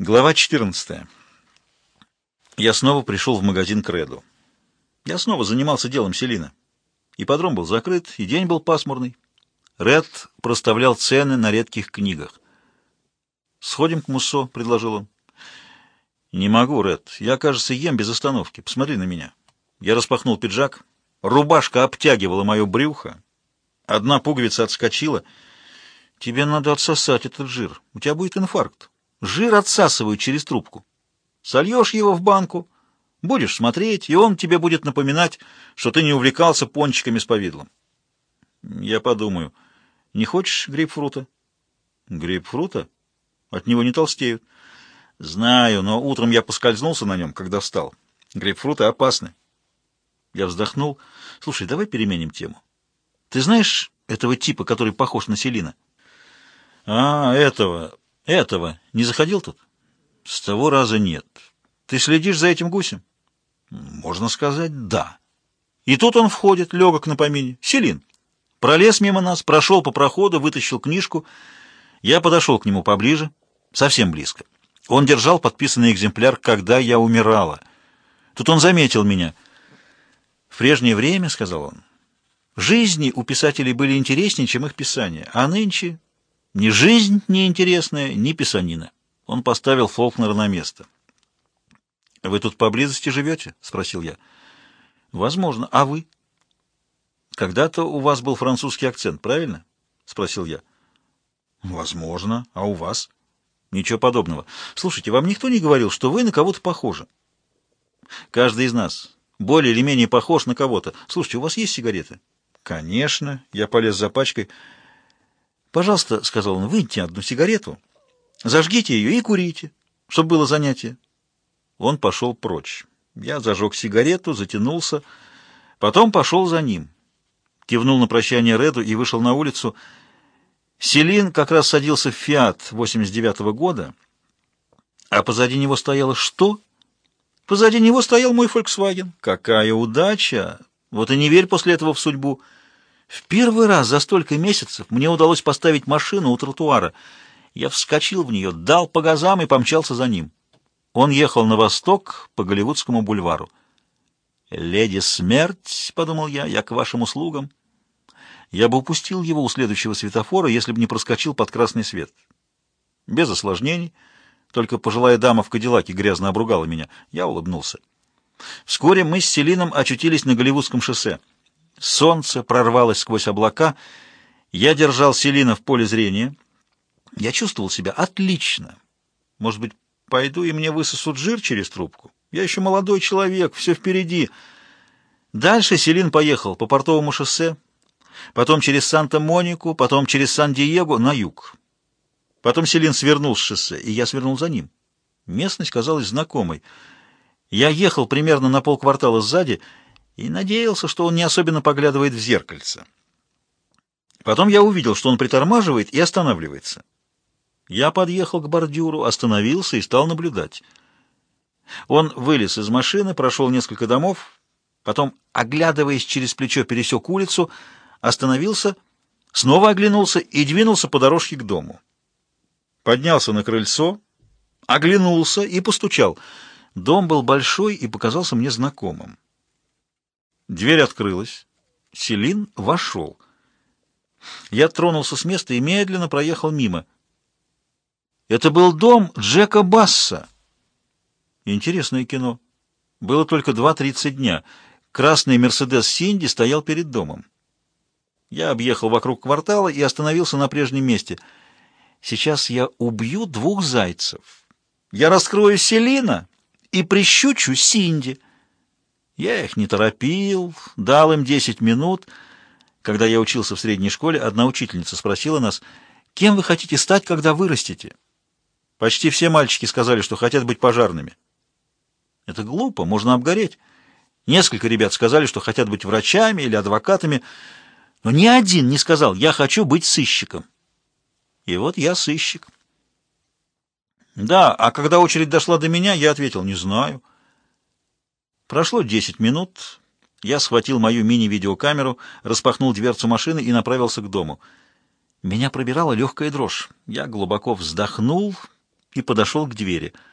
Глава 14. Я снова пришел в магазин Креду. Я снова занимался делом Селина. Ипподром был закрыт, и день был пасмурный. Ред проставлял цены на редких книгах. «Сходим к Муссо», — предложил он. «Не могу, Ред. Я, кажется, ем без остановки. Посмотри на меня». Я распахнул пиджак. Рубашка обтягивала мое брюхо. Одна пуговица отскочила. «Тебе надо отсосать этот жир. У тебя будет инфаркт». Жир отсасывают через трубку. Сольешь его в банку, будешь смотреть, и он тебе будет напоминать, что ты не увлекался пончиками с повидлом. Я подумаю, не хочешь грейпфрута? Грейпфрута? От него не толстеют. Знаю, но утром я поскользнулся на нем, когда встал. Грейпфруты опасны. Я вздохнул. Слушай, давай переменим тему. Ты знаешь этого типа, который похож на Селина? А, этого. Этого не заходил тут? С того раза нет. Ты следишь за этим гусем? Можно сказать, да. И тут он входит, легок на помине. Селин. Пролез мимо нас, прошел по проходу, вытащил книжку. Я подошел к нему поближе, совсем близко. Он держал подписанный экземпляр «Когда я умирала». Тут он заметил меня. «В прежнее время, — сказал он, — жизни у писателей были интереснее, чем их писания, а нынче ни жизнь неинтересная, ни писанина. Он поставил Фолкнера на место. «Вы тут поблизости живете?» — спросил я. «Возможно. А вы?» «Когда-то у вас был французский акцент, правильно?» — спросил я. «Возможно. А у вас?» «Ничего подобного. Слушайте, вам никто не говорил, что вы на кого-то похожи?» «Каждый из нас более или менее похож на кого-то. Слушайте, у вас есть сигареты?» «Конечно». Я полез за пачкой. «Пожалуйста», — сказал он, — «выньте одну сигарету, зажгите ее и курите, чтобы было занятие». Он пошел прочь. Я зажег сигарету, затянулся, потом пошел за ним. Кивнул на прощание Реду и вышел на улицу. Селин как раз садился в «Фиат» 89-го года, а позади него стояло что? Позади него стоял мой «Фольксваген». Какая удача! Вот и не верь после этого в судьбу. В первый раз за столько месяцев мне удалось поставить машину у тротуара. Я вскочил в нее, дал по газам и помчался за ним. Он ехал на восток по Голливудскому бульвару. «Леди Смерть», — подумал я, — «я к вашим услугам». Я бы упустил его у следующего светофора, если бы не проскочил под красный свет. Без осложнений, только пожилая дама в Кадиллаке грязно обругала меня. Я улыбнулся. Вскоре мы с Селином очутились на Голливудском шоссе. Солнце прорвалось сквозь облака. Я держал Селина в поле зрения. Я чувствовал себя отлично. Может быть, пойду и мне высосут жир через трубку? Я еще молодой человек, все впереди. Дальше Селин поехал по портовому шоссе, потом через Санта-Монику, потом через Сан-Диего на юг. Потом Селин свернул с шоссе, и я свернул за ним. Местность казалась знакомой. Я ехал примерно на полквартала сзади — и надеялся, что он не особенно поглядывает в зеркальце. Потом я увидел, что он притормаживает и останавливается. Я подъехал к бордюру, остановился и стал наблюдать. Он вылез из машины, прошел несколько домов, потом, оглядываясь через плечо, пересек улицу, остановился, снова оглянулся и двинулся по дорожке к дому. Поднялся на крыльцо, оглянулся и постучал. Дом был большой и показался мне знакомым. Дверь открылась. Селин вошел. Я тронулся с места и медленно проехал мимо. Это был дом Джека Басса. Интересное кино. Было только 2.30 дня. Красный «Мерседес Синди» стоял перед домом. Я объехал вокруг квартала и остановился на прежнем месте. Сейчас я убью двух зайцев. Я раскрою Селина и прищучу Синди. Я их не торопил, дал им 10 минут. Когда я учился в средней школе, одна учительница спросила нас, «Кем вы хотите стать, когда вырастете?» Почти все мальчики сказали, что хотят быть пожарными. Это глупо, можно обгореть. Несколько ребят сказали, что хотят быть врачами или адвокатами, но ни один не сказал, «Я хочу быть сыщиком». И вот я сыщик. Да, а когда очередь дошла до меня, я ответил, «Не знаю». Прошло 10 минут. Я схватил мою мини-видеокамеру, распахнул дверцу машины и направился к дому. Меня пробирала легкая дрожь. Я глубоко вздохнул и подошел к двери —